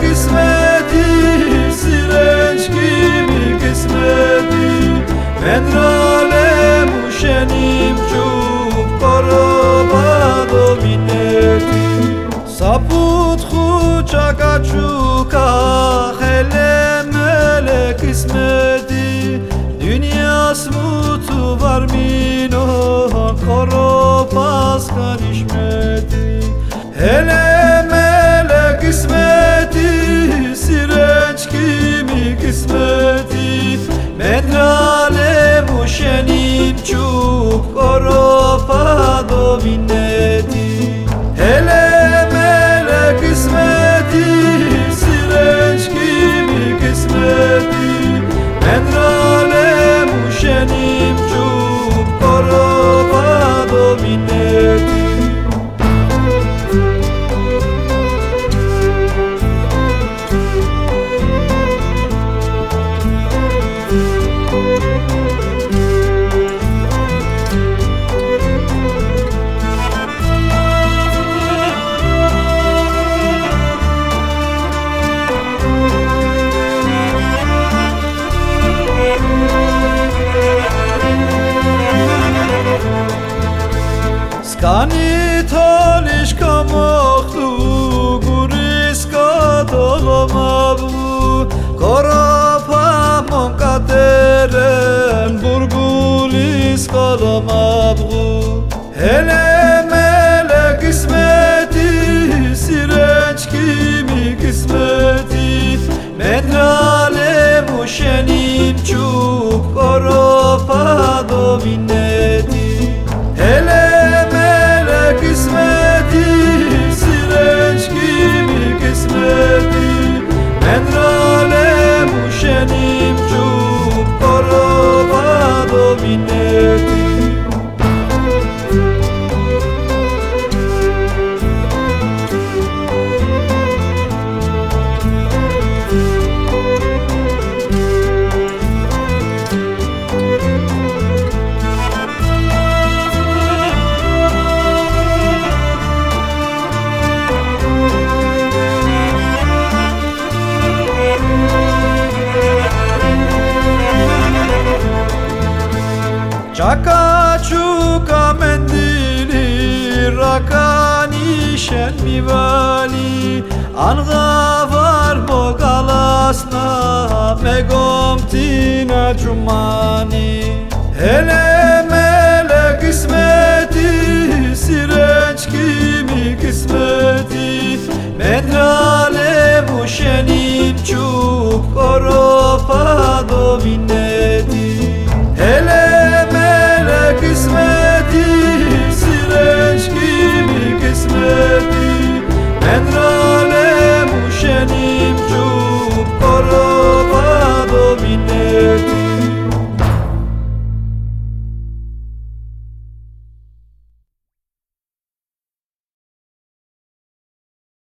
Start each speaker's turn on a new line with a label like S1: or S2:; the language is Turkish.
S1: kısmeti Sirenç gibi kısmeti. Menrale muşenim çup Koroba domineti. Saput huça kaçuka Hele mele kısmeti. Dünyas mutu var mino Koro paskan işmeti Hele განითალიშ გამოხდუ გურის გადოლომაბუ კორაფა მონკატერენ ბურგულის გადოლომაბუ ჰელე Çaka çuka mendili rakan işen mivali. Anga var bo galasna megom tina cumani. Hele mele kısmeti sirenç kimi kısmeti. Medrale bu şenim çuk oropa domine.